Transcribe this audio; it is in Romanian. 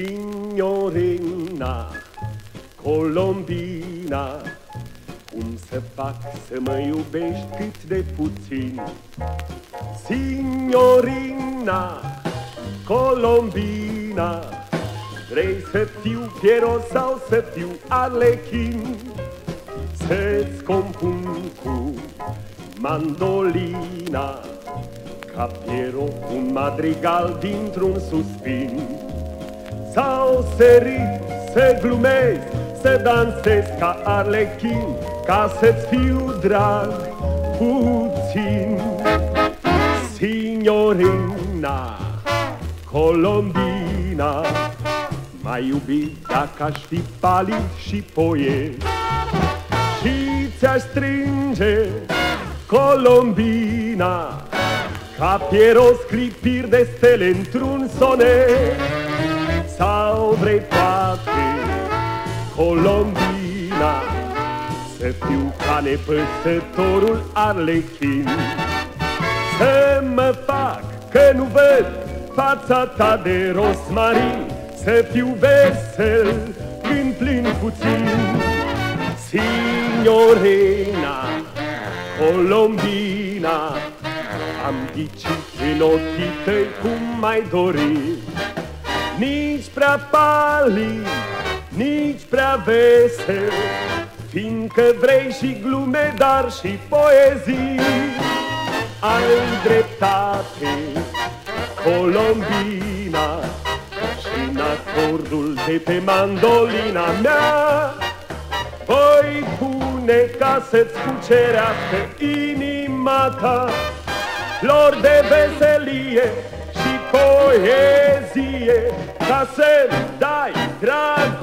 Signorina Colombina Cum să fac să mă iubești cât de puțin? Signorina Colombina Vrei să fiu Piero sau să fiu Arlechin Să-ți compun cu mandolina Ca Piero un madrigal dintr-un suspin Sau să râd, să glumez, să dansez ca Arlechin Ca să-ți fiu drag puțin. Signorina Colombina mai iubi dacă aș fi palid și poet. Și ți-aș strânge Colombina Ca Piero sclipiri de stele într-un sonet. Sau vrei poate Colombina Să fiu ca nepăsătorul arlechin. Să mă fac că nu văd fața ta de rosmarin Să fiu vesel când plin puțin. Signorina Colombina Am ghicit în ochii tăi cum mai dori Nici prea palid, nici prea vesel Fiindcă vrei și glume, dar și poezii. Ai dreptate, Colombina Și în acordul de pe mandolina mea. Voi pune ca să-ți cucerească inima ta Flori de veselie și poezie poezije da se daj drag